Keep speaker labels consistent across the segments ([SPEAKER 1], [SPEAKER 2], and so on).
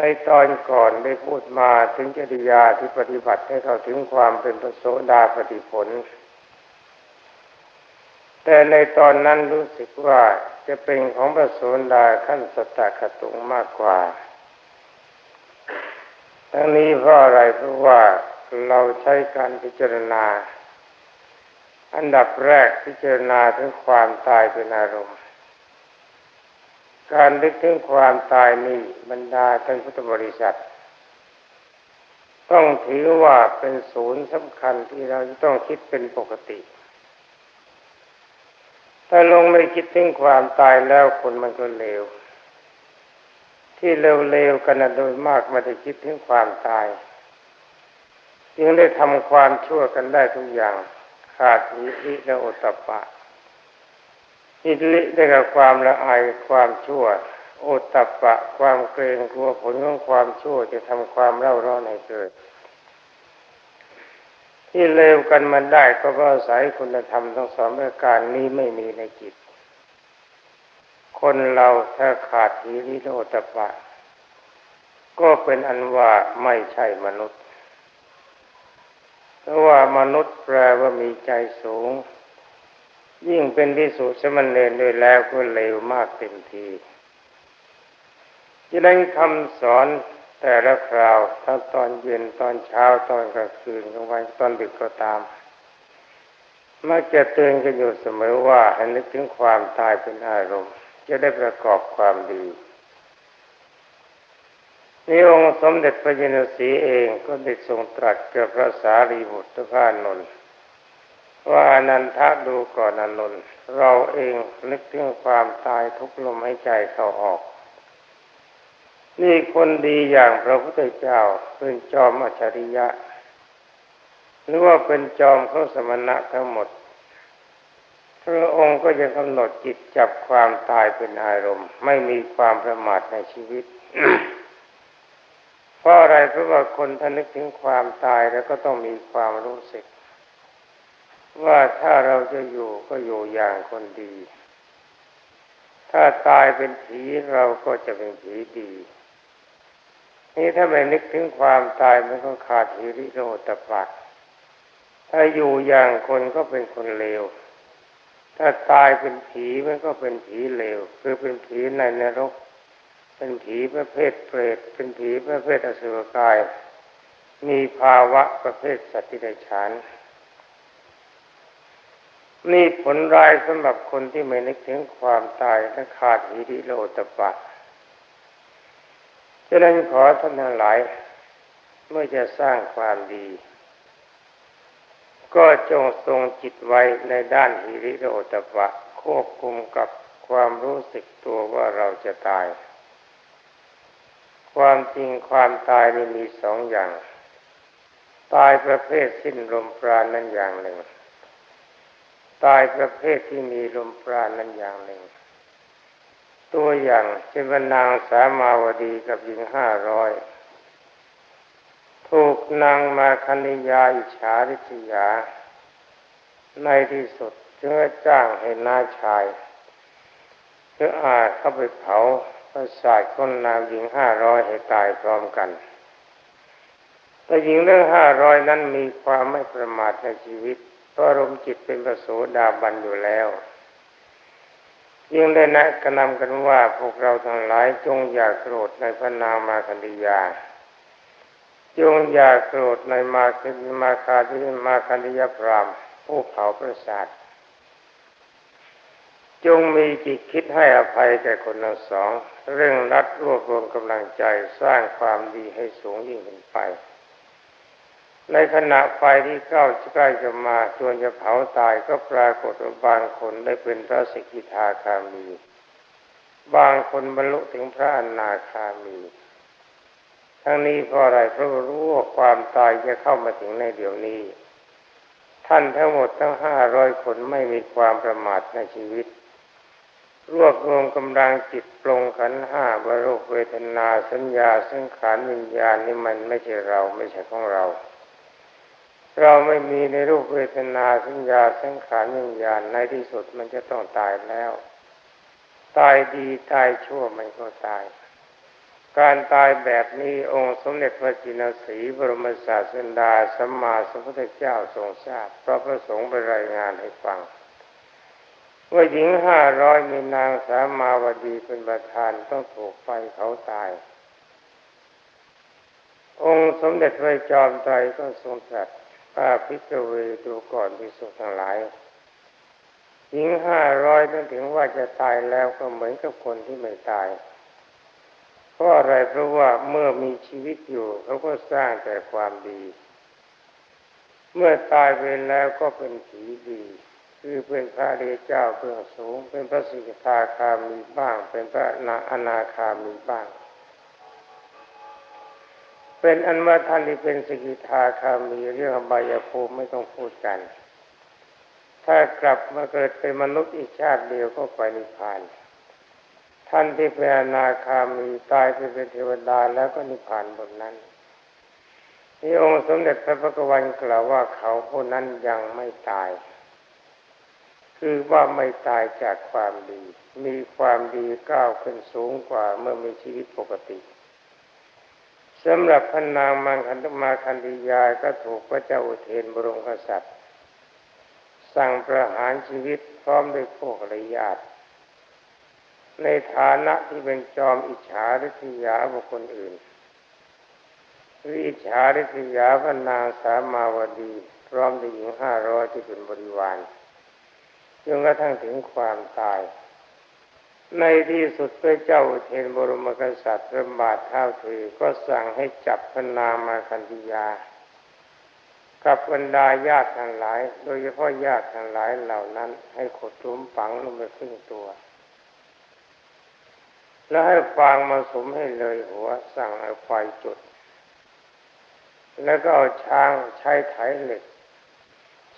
[SPEAKER 1] ในตอนก่อนได้พูดมาถึงจริยาที่ปฏิบัติให้เข้าถึงความเป็นพระโสดาปฏิผล แต่ในตอนนั้นรู้สึกว่าจะเป็นของพระโสดาขั้นสตะขตุงมากกว่า ทั้งนี้เพราะอะไรเพราะว่าเราใช้การพิจารณา อันดับแรกพิจารณาถึงความตายเป็นอารมณ์ การนึกถึงความตายนี้บรรดาท่านพุทธบริษัท ต้องถือว่าเป็นศูนย์สำคัญที่เราจะต้องคิดเป็นปกติ ถ้าลงไม่คิดถึงความตายแล้วคนมันก็เลว ที่เลวๆกันนะโดยมากมันจะคิดถึงความตาย จึงได้ทำความชั่วกันได้ทุกอย่าง ขาดนิริและโอตปะ นิริได้กับความละอายความชั่ว โอตปะความเกรงกลัวผลของความชั่วจะทำความเล่าร้อนให้เกิด ที่เลวกันมันได้ก็เพราะอาศัยคุณธรรมทั้งสองประการนี้ไม่มีในจิต คนเราถ้าขาดหิริโอตปะ ก็เป็นอันว่าไม่ใช่มนุษย์ เพราะว่ามนุษย์แปลว่ามีใจสูง ยิ่งเป็นที่สุสมณเณรด้วยแล้วก็เลวมากเต็มทีจะได้คำสอนแต่ละคราวทั้งตอนเย็นตอนเช้าตอนกลางคืนกลางวันตอนดึกก็ตามมักจะเตือนกันอยู่เสมอว่าให้นึกถึงความตายเป็นอารมณ์ จะได้ประกอบความดีนี่องค์สมเด็จพระยนสีเองก็ได้ทรงตรัสกับพระสารีบุตรพระนนท์ ว่านันทะดูก่อนอนุนเราเองนึกถึงความตายทุกลมหายใจเข้าออก นี่คนดีอย่างพระพุทธเจ้าเป็นจอมอัจฉริยะ หรือว่าเป็นจอมเขาสมณะทั้งหมด พระองค์ก็จะกำหนดจิตจับความตายเป็นอารมณ์ ไม่มีความประมาทในชีวิตเพราะอะไรเพราะว่าคนท่านึกถึงความตายแล้วก็ต้องมีความรู้สึก ว่าถ้าเราจะอยู่ก็อยู่อย่างคนดี ถ้าตายเป็นผีเราก็จะเป็นผีดี นี่ถ้าไม่นึกถึงความตายมันก็ขาดหิริโอตปะถ้าอยู่อย่างคนก็เป็นคนเลว ถ้าตายเป็นผีมันก็เป็นผีเลว คือเป็นผีในนรก เป็นผีประเภทเปรต เป็นผีประเภทอสุรกาย มีภาวะประเภทสัตว์ที่ได้ฉาน นี่ผลร้ายสำหรับคนที่ไม่นึกถึงความตายและขาดหิริโลตปะฉะนั้นขอท่านทั้งหลาย เมื่อจะสร้างความดี ก็จงทรงจิตไว้ในด้านหิริโลตปะควบคุมกับความรู้สึกตัวว่าเราจะตาย ความจริงความตายนี่มีสองอย่าง ตายประเภทสิ้นลมปราณนั้นอย่างหนึ่ง ตายประเภทที่มีลมปราณนั้นอย่างหนึ่ง ตัวอย่างเช่นนางสามาวดีกับหญิงห้าร้อยถูกนางมาคณิยาอิจฉาริษยา ในที่สุดจึงจ้างให้น้าชายเพื่ออาเข้าไปเผาประสาทคนนางหญิงห้าร้อยให้ตายพร้อมกัน แต่หญิงเรื่องห้าร้อยนั้นมีความไม่ประมาทในชีวิต ราะรมจิตเป็นประโสดาบันอยู่แล้ว ยิ่งได้นะกระนำกันว่าพวกเราทั้งหลายจงอย่าโกรธในพระนามาคันธยา จงอย่าโกรธในมาคิมาคาที่มาคันธยาพรามผู้เผาประสาทจงมีจิตคิดให้อภัยแก่คนทั้งสอง เรื่องรัดรวบรวมกำลังใจสร้างความดีให้สูงยิ่งขึ้นไป ในขณะไฟที่เก้าใกล้จะมาจวนจะเผาตายก็ปรากฏว่าบางคนได้เป็นพระสิกขิทาคามี บางคนบรรลุถึงพระอนาคามี ทั้งนี้เพราะอะไรเพราะรู้ว่าความตายจะเข้ามาถึงในเดี๋ยวนี้ ท่านทั้งหมดทั้งห้าร้อยคนไม่มีความประมาทในชีวิต รวบรวมกำลังจิตปรงขันห้าบรรเวทนาสัญญาสังขารวิญญาณนี่มันไม่ใช่เราไม่ใช่ของเรา เราไม่มีในรูปเวทนาสัญญาสังขารวิญญาณในที่สุดมันจะต้องตายแล้ว ตายดีตายชั่วมันก็ตาย การตายแบบนี้องค์สมเด็จพระจินสีบรมศาสดาสัมมาสัมพุทธเจ้าทรงทราบพระพระสงฆ์ไปรายงานให้ฟังว่าหญิงห้าร้อยมีนางสามาวดีเป็นประธานต้องถูกไฟเขาตาย องค์สมเด็จพระจอมไตรก็ทรงตรัส ป้าพิจเวดูก่อนพิสุทั้งหลายหญิงห้าร้อยนั้นถึงว่าจะตายแล้วก็เหมือนกับคนที่ไม่ตาย เพราะอะไรเพราะว่าเมื่อมีชีวิตอยู่เขาก็สร้างแต่ความดี เมื่อตายไปแล้วก็เป็นผีดี คือเป็นพระเดชเจ้าเบื้องสูง เป็นพระสิกขาคามีบ้าง เป็นพระนาอนาคามีบ้าง เป็นอันว่าท่านที่เป็นสกิทาคามีเรื่องอบายภูมิไม่ต้องพูดกัน ถ้ากลับมาเกิดเป็นมนุษย์อีกชาติเดียวก็ไปนิพพาน ท่านที่เป็นอนาคามีตายไปเป็นเทวดาแล้วก็นิพพานบนนั้นนี่องค์สมเด็จพระพุทธวันกล่าวว่าเขาคนนั้นยังไม่ตาย คือว่าไม่ตายจากความดี มีความดีก้าวขึ้นสูงกว่าเมื่อมีชีวิตปกติ สำหรับพนางมังคันธมาคันธิยาก็ถูกพระเจ้าอุเทนบรมกษัตริย์ สั่งประหารชีวิตพร้อมด้วยพวกระยาตในฐานะที่เป็นจอมอิจฉาริษยาบุคคลอื่นอิจฉาริษยาพนางสามาวดี พร้อมด้วยหญิงห้าร้อยที่เป็นบริวารจนกระทั่งถึงความตาย ในที่สุดพระเจ้าเทนบรมกษัตริย์ระบาดเท้าถือก็สั่งให้จับพนามาคันธิยา กับบรรดาญาติทั้งหลาย โดยเฉพาะญาติทั้งหลายเหล่านั้น ให้ขดลุมฝังลงไปครึ่งตัว แล้วให้ฟางมาสมให้เลยหัว สั่งเอาไฟจุด แล้วก็เอาช้างใช้ไถเหล็ก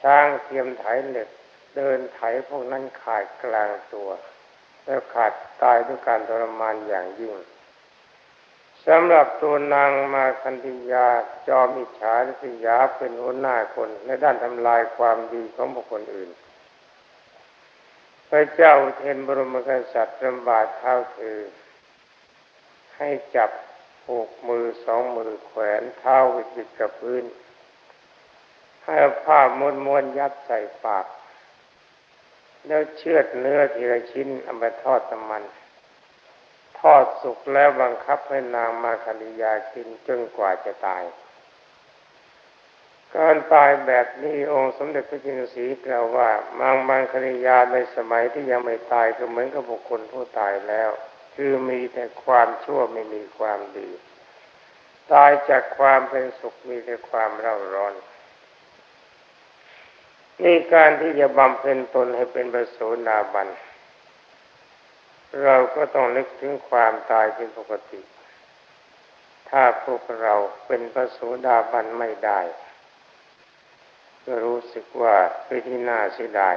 [SPEAKER 1] ช้างเทียมไถเหล็ก เดินไถพวกนั้นขาดกลางตัว แล้วขาดตายด้วยการทรมานอย่างยิ่งสำหรับตัวนางมาคันธิยาจอมอิจฉาริษยาเป็นหัวหน้าคนในด้านทำลายความดีของบุคคลอื่น พระเจ้าเทนบรมกษัตริย์ลำบากเท้าถือ ให้จับผูกมือสองมือแขวนเท้าวิจิตกับพื้น ให้ผ้าม้วนมวนยัดใส่ปาก แล้วเชือดเนื้อทีละชิ้นเอาไปทอดน้ำมัน ทอดสุกแล้วบังคับให้นางมาคณิยากินจนกว่าจะตาย การตายแบบนี้องค์สมเด็จพระจินสีกล่าวว่า มังมังคณิยาในสมัยที่ยังไม่ตายก็เหมือนกับบุคคลผู้ตายแล้ว คือมีแต่ความชั่วไม่มีความดี ตายจากความเป็นสุขมีแต่ความเร่าร้อน นี่การที่จะบำเพ็ญตนให้เป็นประโสดาบัน เราก็ต้องนึกถึงความตายเป็นปกติ ถ้าพวกเราเป็นประโสดาบันไม่ได้ก็รู้สึกว่าเป็นที่น่าเสียดาย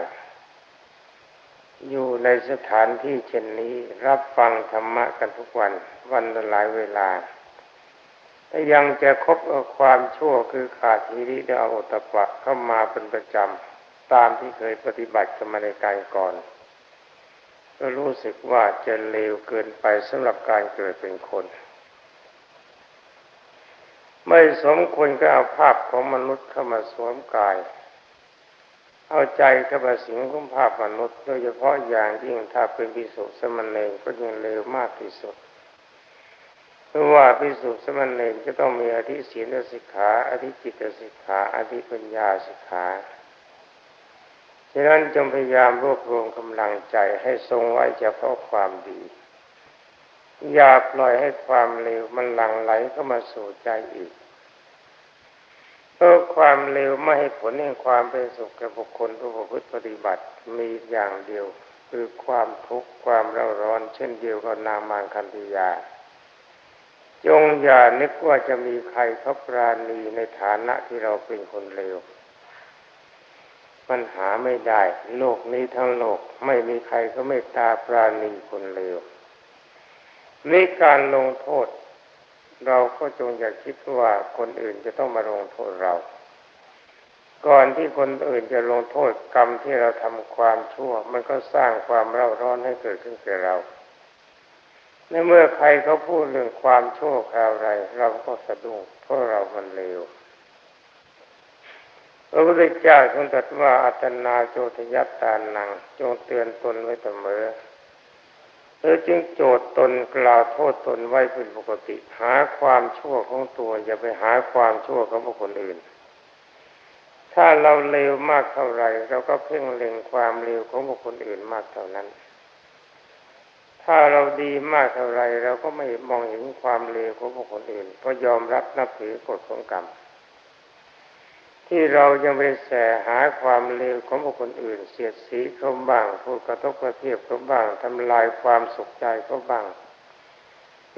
[SPEAKER 1] อยู่ในสถานที่เช่นนี้รับฟังธรรมะกันทุกวันวันละหลายเวลาถ้ายังจะคบเอาความชั่วคือขาดทีริและอตปะเข้ามาเป็นประจำ ตามที่เคยปฏิบัติกันมาในการก่อนก็รู้สึกว่าจะเลวเกินไปสำหรับการเกิดเป็นคน ไม่สมควรก็เอาภาพของมนุษย์เข้ามาสวมกาย เอาใจกับสิ่งของภาพมนุษย์โดยเฉพาะอย่างยิ่งถ้าเป็นพิสุสมณเณรก็ยังเลวมากที่สุดเพราะว่าพิสุสมณเณรจะต้องมีอธิศีลสิกขาอธิจิตสิกขาอธิปัญญาสิกขา ฉะนั้นจงพยายามรวบรวมกำลังใจให้ทรงไว้เฉพาะความดี อย่าปล่อยให้ความเลวมันหลั่งไหลเข้ามาสู่ใจอีกเพราะความเร็วไม่ให้ผลแห่งความเป็นสุขแก่บุคคลผู้ประพฤติปฏิบัติมีอย่างเดียวคือความทุกข์ความเร่าร้อน เช่นเดียวกับนามางคันธิยา จงอย่านึกว่าจะมีใครเขาปราณีในฐานะที่เราเป็นคนเลว ปัญหาไม่ได้ โลกนี้ทั้งโลกไม่มีใครก็ไม่ตาปราณีคนเลวนี่การลงโทษ เราก็จงอย่าคิดว่าคนอื่นจะต้องมาลงโทษเรา ก่อนที่คนอื่นจะลงโทษกรรมที่เราทำความชั่ว มันก็สร้างความเร่าร้อนให้เกิดขึ้นแก่เราในเมื่อใครเขาพูดเรื่องความชั่วคราวไร เราก็สะดุ้งเพราะเรามันเลว พระพุทธเจ้าทรงตรัสว่าอัตนาโจทยัตตานัง จงเตือนตนไว้เสมอเธอจึงโจทย์ตนกล่าวโทษตนไว้เป็นปกติ หาความชั่วของตัว อย่าไปหาความชั่วของบุคคลอื่น ถ้าเราเลวมากเท่าไรเราก็เพ่งเล็งความเลวของบุคคลอื่นมากเท่านั้น ถ้าเราดีมากเท่าไรเราก็ไม่มองเห็นความเลวของบุคคลอื่น ก็ยอมรับนับถือกฎของกรรม ที่เรายังไปแสหาความเลวของบุคคลอื่น เสียดสีเขาบ้างพูดกระทบกระเทียบเขาบ้างทำลายความสุขใจเขาบ้าง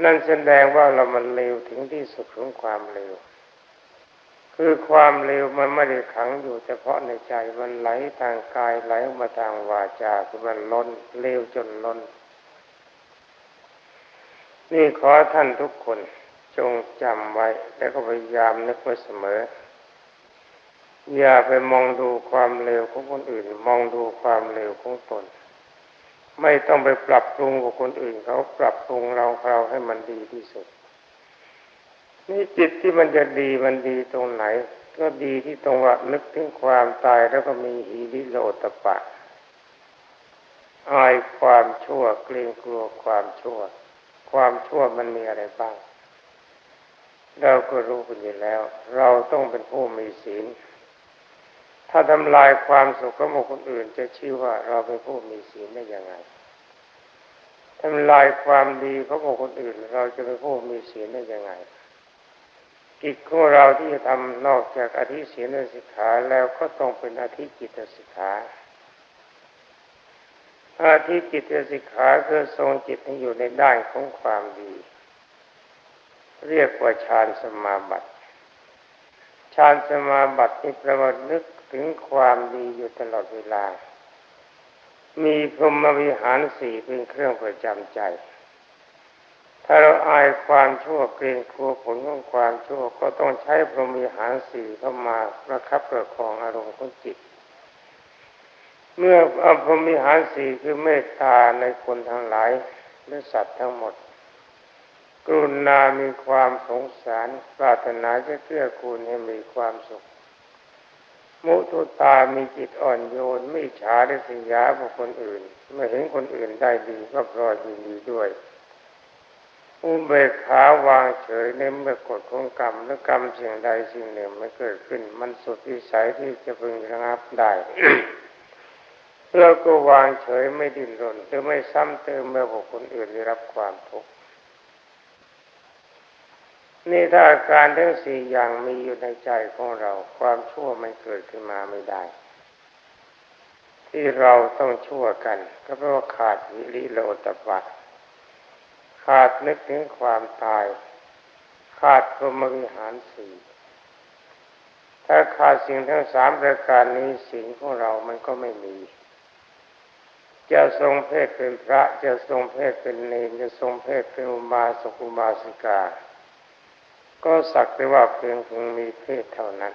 [SPEAKER 1] นั่นแสดงว่าเรามันเลวถึงที่สุดของความเลวคือความเลวมันไม่ได้ขังอยู่เฉพาะในใจมันไหลทางกายไหลออกมาทางวาจาคือมันล้นเลวจนล้น นี่ขอท่านทุกคนจงจำไว้แล้วก็พยายามนึกไว้เสมอ อย่าไปมองดูความเลวของคนอื่น มองดูความเลวของตน ไม่ต้องไปปรับปรุงกับคนอื่น เขาปรับปรุงเราเราให้มันดีที่สุด นี่จิตที่มันจะดีมันดีตรงไหน ก็ดีที่ตรงว่านึกถึงความตายแล้วก็มีหีริโลตปะอายความชั่วเกรงกลัวความชั่ว ความชั่วมันมีอะไรบ้าง เราก็รู้กันอยู่แล้ว เราต้องเป็นผู้มีศีล ถ้าทำลายความสุขของบุคคลอื่น จะชื่อว่าเราเป็นผู้มีศีลได้ยังไงทำลายความดีของบุคคลอื่น เราจะเป็นผู้มีศีลได้ยังไง กิจของเราที่จะทำนอกจากอธิศีลสิกขาแล้วก็ต้องเป็นอธิจิตสิกขาอาธิจิตสิกขาคือทรงจิตให้อยู่ในด้านของความดี เรียกว่าฌานสมาบัติฌานสมาบัตินี่ประวัตินึก ถึงความดีอยู่ตลอดเวลา มีพรหมวิหารสี่เป็นเครื่องประจำใจ ถ้าเราอายความชั่วเกรงกลัวผลของความชั่วก็ต้องใช้พรหมวิหารสี่เข้ามาประคับประคองอารมณ์ของจิต เมื่ออพรมวิหารสี่คือเมตตาในคนทั้งหลายและสัตว์ทั้งหมดกรุณามีความสงสาร ปรารถนาจะเกื้อกูลให้มีความสุข มุตุตามีจิตอ่อนโยน ไม่ฉาได้สิยาบุคคลอื่นไม่เห็นคนอื่นได้ดีก็พรอยินดีด้วย อุเบกขาวางเฉยในเมื่อกฎของกรรมและกรรมสิ่งใดสิ่งหนึ่งไมันเกิดขึ้น มันสุดวิสัยที่จะพึงระงับได้เราก็วางเฉยไม่ดิ้นรนหรือไม่ซ้ำเติมเมื่อบุคคลอื่นได้รับความทุกข์ นี่ถ้าอาการทั้งสี่อย่างมีอยู่ในใจของเรา ความชั่วมันเกิดขึ้นมาไม่ได้ ที่เราต้องชั่วกัน ก็เพราะว่าขาดวิริโลตปะขาดนึกถึงความตาย ขาดพรมวิหารสี่ถ้าขาดสิ่งทั้งสามประการนี้สิ่งของเรามันก็ไม่มี จะทรงเพศเป็นพระ จะทรงเพศเป็นเนรจะทรงเพศเป็นอุบาสกอุบาสิกา ก็สักแต่ว่าเพียงเพียงมีเพศเท่านั้น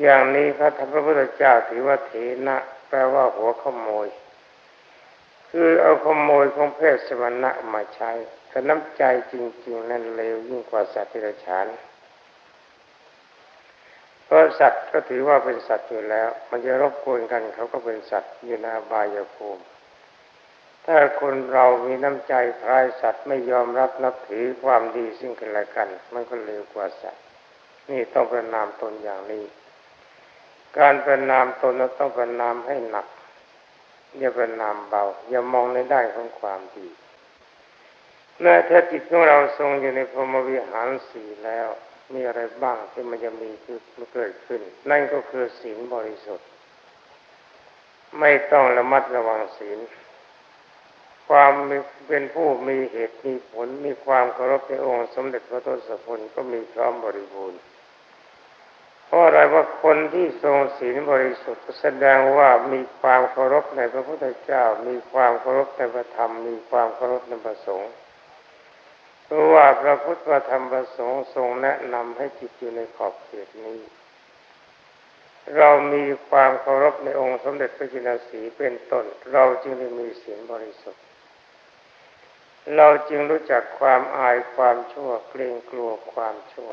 [SPEAKER 1] อย่างนี้พระธรรมพุทธเจ้าถือว่าเถนะแปลว่าหัวขโมย คือเอาขโมยของเพศสมณะมาใช้แต่น้ำใจจริง ๆ นั้นเลวยิ่งกว่าสัตว์ที่เระชานเพราะสัตว์ก็ถือว่าเป็นสัตว์อยู่แล้ว มันจะรบกวนกันเขาก็เป็นสัตว์อยู่ในอบายภูมิ ถ้าคนเรามีน้ำใจคล้ายสัตว์ไม่ยอมรับนับถือความดีซึ่งกันและกัน มันก็เลวกว่าสัตว์ นี่ต้องประนามตนอย่างนี้ การประนามตนต้องประนามให้หนัก อย่าประนามเบา อย่ามองในด้านของความดีเมื่อถ้าจิตของเราทรงอยู่ในพรหมวิหารสี่แล้ว มีอะไรบ้างที่มันจะมีคือมันเกิดขึ้น นั่นก็คือศีลบริสุทธิ์ ไม่ต้องระมัดระวังศีล ความเป็นผู้มีเหตุมีผล มีความเคารพในองค์สมเด็จพระทศพลก็มีพร้อมบริบูรณ์เพราะอะไรว่าคนที่ทรงศีลบริสุทธิ์แสดงว่ามีความเคารพในพระพุทธเจ้า มีความเคารพในพระธรรม มีความเคารพในพระสงฆ์เพราะว่าพระพุทธธรรมประสงค์ทรงแนะนำให้จิตอยู่ในขอบเขตนี้ เรามีความเคารพในองค์สมเด็จพระจินสีเป็นต้น เราจึงได้มีศีลบริสุทธิ์ เราจึงรู้จักความอายความชั่วเกรงกลัวความชั่ว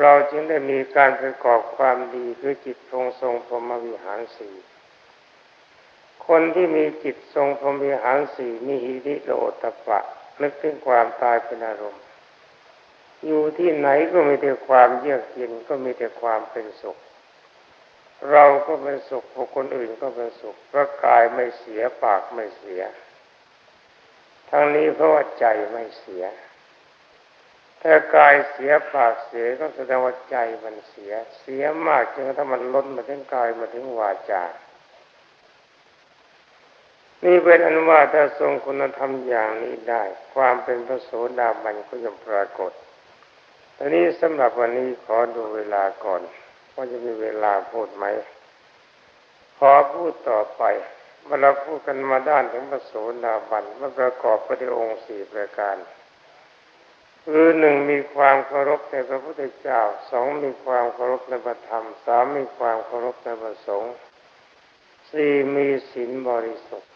[SPEAKER 1] เราจึงได้มีการประกอบความดีคือจิตทรงทรงพรหมวิหารสี่คนที่มีจิตทรงพรหมวิหารสี่มีหิริโลตปะ นึกถึงความตายเป็นอารมณ์ อยู่ที่ไหนก็มีแต่ความเยือกเย็นก็มีแต่ความเป็นสุข เราก็เป็นสุขคคลอื่นก็เป็นสุขเพราะกายไม่เสียปากไม่เสีย ทั้งนี้เพราะว่าใจไม่เสีย ถ้ากายเสียปากเสียก็แสดงว่าใจมันเสีย เสียมากจนถ้ามันล้นมาถึงกายมาถึงวาจา นี่เป็นอนุว่าถ้าทรงคุณธรรมอย่างนี้ได้ ความเป็นพระโสดาบันก็ย่อมปรากฏตอนนี้สำหรับวันนี้ขอดูเวลาก่อนว่าจะมีเวลาพูดไหม ขอพูดต่อไป เมื่อเราพูดกันมาด้านถึงพระโสดาบันมันประกอบไปด้วยองค์สี่ประการ คือหนึ่งมีความเคารพในพระพุทธเจ้าสองมีความเคารพในพระธรรมสามมีความเคารพในพระสงฆ์สี่มีศีลบริสุทธิ์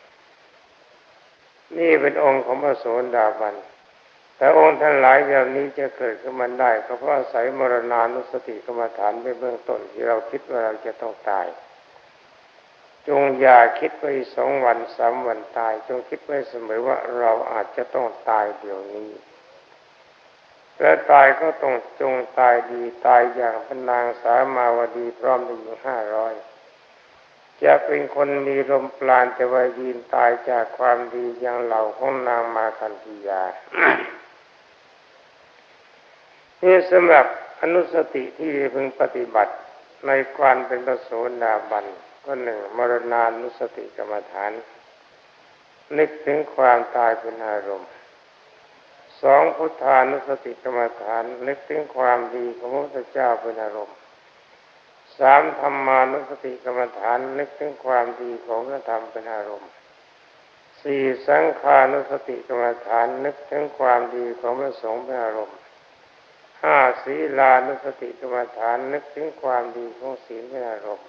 [SPEAKER 1] นี่เป็นองค์ของพระโสดาบันแต่องค์ท่านหลายอย่างนี้จะเกิดขึ้นมาได้ก็เพราะอาศัยมรณานุสติกรรมฐานเป็นเบื้องต้นที่เราคิดว่าเราจะต้องตาย จงอย่าคิดไปสองวันสามวันตาย จงคิดไว้เสมอว่าเราอาจจะต้องตายเดี๋ยวนี้ และตายก็ต้องจงตายดีตายอย่างเป็นนางสามาวดีพร้อมด้วยหญิงห้าร้อยจะเป็นคนมีลมปราณจะวายีนตายจากความดีอย่างเหล่าของนางมาคันธียานี่สำหรับอนุสติที่พึงปฏิบัติในการเป็นประโสดาบัน ก็หนึ่งมรณานุสติกรรมฐาน นึกถึงความตายเป็นอารมณ์สองพุทธานุสติกรรมฐาน นึกถึงความดีของพระพุทธเจ้าเป็นอารมณ์สามธรรมานุสติกรรมฐาน นึกถึงความดีของพระธรรมเป็นอารมณ์สี่สังขานุสติกรรมฐานนึกถึงความดีของพระสงฆ์เป็นอารมณ์ห้าศีลานุสติกรรมฐานนึกถึงความดีของศีลเป็นอารมณ์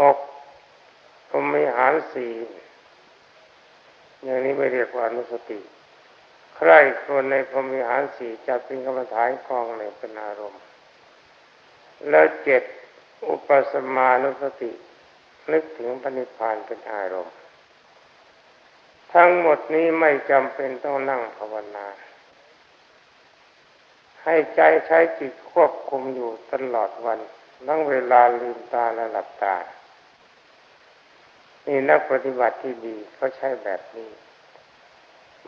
[SPEAKER 1] หกพรหมิหารสี่อย่างนี้ไม่เรียกว่านุสติ ใครคนในพรหมิหารสี่จะเป็นกรรมฐานกองหนึ่งเป็นอารมณ์ แล้วเจ็ดอุปสมานุสติ นึกถึงปณิพานเป็นอารมณ์ ทั้งหมดนี้ไม่จำเป็นต้องนั่งภาวนา ให้ใจใช้จิตควบคุมอยู่ตลอดวัน ทั้งเวลาลืมตาและหลับตา นี่นักปฏิบัติที่ดีเขาใช้แบบนี้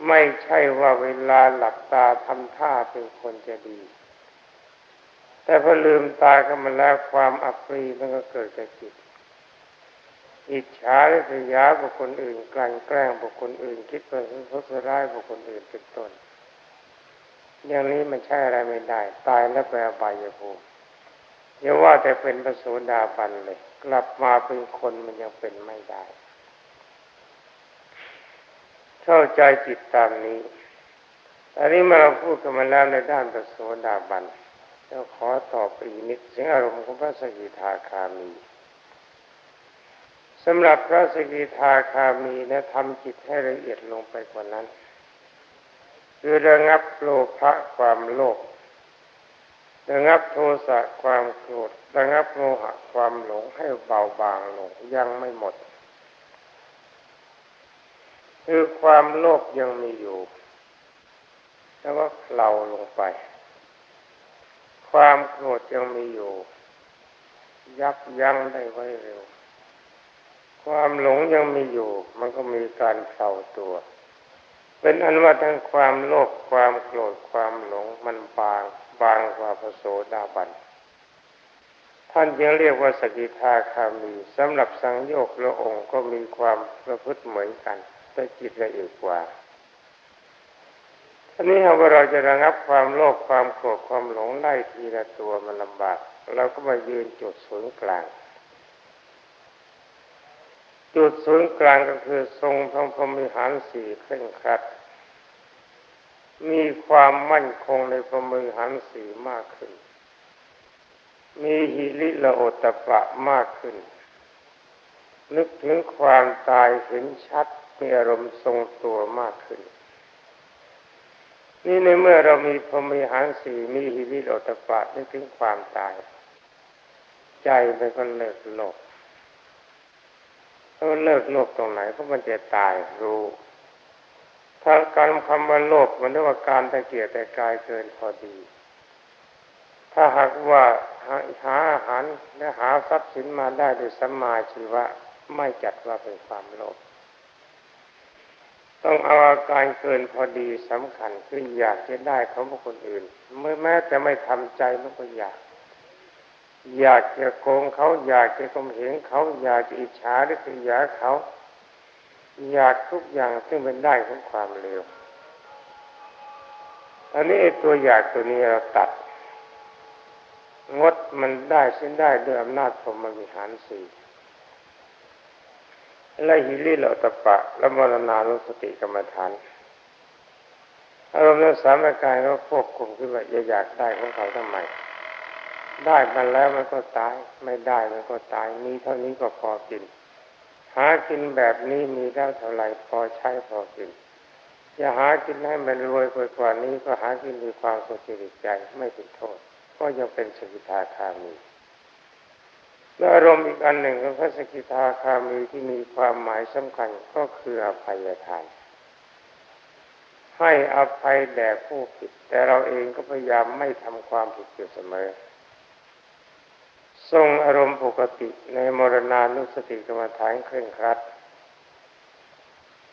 [SPEAKER 1] ไม่ใช่ว่าเวลาหลับตาทำท่าเป็นคนจะดี แต่พอลืมตากันมาแล้วความอัปรีมันก็เกิดจากจิตอิจฉาและพยาบุคคลอื่นกลั่นแกล้งบุคคลอื่น คิดว่าทุษร้ายบุคคลอื่นเป็นต้นอย่างนี้มันใช่อะไรไม่ได้ ตายแล้วไปอบายภูมิอย่าว่าแต่เป็นพระโสดาบันเลย กลับมาเป็นคนมันยังเป็นไม่ได้ เข้าใจจิตตามนี้ อันนี้มาเราพูดกันมาแล้วในด้านพระโสดาบันจะขอตอบอีกนิดถึงอารมณ์ของพระสกิทาคามีสำหรับพระสกิทาคามีนะทำจิตให้ละเอียดลงไปกว่านั้น คือระงับโลภะความโลภ ระงับโทสะความโกรธระงับโมหะความหลงให้เบาบางลงยังไม่หมด คือความโลภยังมีอยู่ แล้วก็เ่าลงไป ความโกรธยังมีอยู่ ยับยั้งได้ไว้เร็ว ความหลงยังมีอยู่ มันก็มีการเศร้าตัว เป็นอันว่าทั้งความโลภความโกรธความหลงมันบาง บางกว่าพระโสดาบัน ท่านยังเรียกว่าสกิทาคามีสำหรับสังโยกละองค์ก็มีความประพฤติเหมือนกัน แต่จิตละเอียดกว่าอันนี้หากว่าเราจะระงับความโลภความโกรธความหลงไล่ทีละตัวมันลำบากเราก็มายืนจุดศูนย์กลาง จุดศูนย์กลางก็คือทรงทองพรมิหารสี่เคร่งครัด มีความมั่นคงในพรมิหารสี่มากขึ้น มีหิริละโอตปะมากขึ้น นึกถึงความตายเห็นชัดมีอารมณ์ทรงตัวมากขึ้น นี่ในเมื่อเรามีพมีหารสีมีหิริโอตปะนึกถึงความตาย ใจมันก็เลิกโลกถ้าเลิกโลกตรงไหนเพราะมันจะตายรู้ ถ้าการคำว่าโลภมันเรียกว่าการตะเกียกแต่กายเกินพอดี ถ้าหากว่าหาอาหารและหาทรัพย์สินมาได้โดยสัมมาชีวะไม่จัดว่าเป็นความโลภต้องเอาอาการเกินพอดีสำคัญคืออยากจะได้ของคคลอื่น เมื่อแม้จะไม่ทำใจมันก็อยาก อยากจะโกงเขาอยากจะกมเหงเขาอยากจะอิจฉาหรือคืออยเขา อยากทุกอย่างซึ่งเป็นได้ของความเลวอันนี้ตัวอยากตัวนี้เราตัด งดมันได้เส้นได้ด้วยอำนาจพรมวิหารสี่และหิริโลตปะ และมรณานุสติกรรมฐานอารมณ์ในสามกายเราควบคุมขึ้นว่าอยากได้ของเขาทำไม ได้มันแล้วมันก็ตาย ไม่ได้มันก็ตาย มีเท่านี้ก็พอกิน หากินแบบนี้มีแล้วเท่าไรพอใช้พอกินอย่าหากินให้มันรวยกว่านี้ก็หากินมีความสุขใจไม่เป็นโทษ ก็ยังเป็นสกิทาคามีและอารมณ์อีกอันหนึ่งของพระสกิทาคามีที่มีความหมายสำคัญก็คืออภัยทาน ให้อภัยแด่ผู้ผิด แต่เราเองก็พยายามไม่ทำความผิดอยู่เสมอ ทรงอารมณ์ปกติในมรณานุสติกรรมฐานเคร่งครัด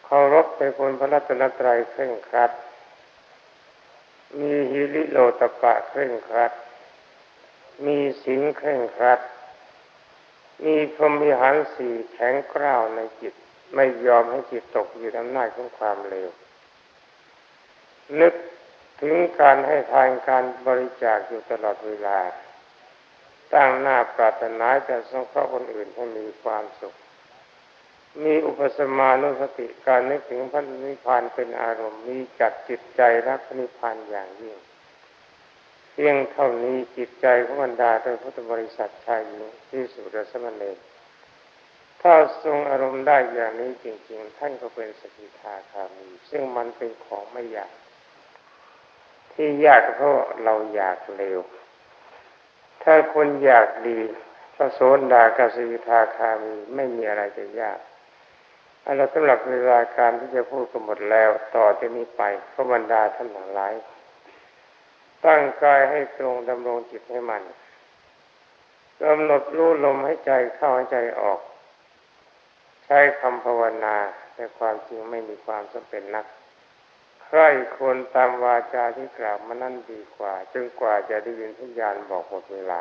[SPEAKER 1] เคารพในคนพระรัตนตรัยเคร่งครัด มีฮิริโลตปะเคร่งครัด มีสิงเคร่งครัด มีพรหมิหารสี่แข็งกร้าวในจิต ไม่ยอมให้จิตตกอยู่ในอำนาจของความเลว นึกถึงการให้ทานการบริจาคอยู่ตลอดเวลา ตั้งหน้าปรารถนาจะสงเคราะห์คนอื่นให้มีความสุข มีอุปสมานุสติการนึกถึงพระนิพพานเป็นอารมณ์มีจัดจิตใจรักพระนิพพานอย่างยิ่งเพียงเท่านี้จิตใจของบรรดาโดยพุทธบริษัทชายหญิงที่สุรสมณเณรถ้าทรงอารมณ์ได้อย่างนี้จริง ๆ ท่านก็เป็นสกิทาคามีซึ่งมันเป็นของไม่ยาก ที่ยากเพราะเราอยากเร็ว ถ้าคนอยากดีพระโสดากัสวิทาคามีไม่มีอะไรจะยากอันเราสำหรับเวลาการที่จะพูดกันหมดแล้ว ต่อจากนี้ไปพระบรรดาท่านทั้งหลายตั้งกายให้ตรงดำรงจิตให้มันกำหนดรู้ลมให้ใจเข้าให้ใจออก ใช้คำภาวนา แต่ความจริงไม่มีความจำเป็นนัก ใครควรตามวาจาที่กล่าวมานั่นดีกว่า จึงกว่าจะได้ยินทุกยานบอกหมดเวลา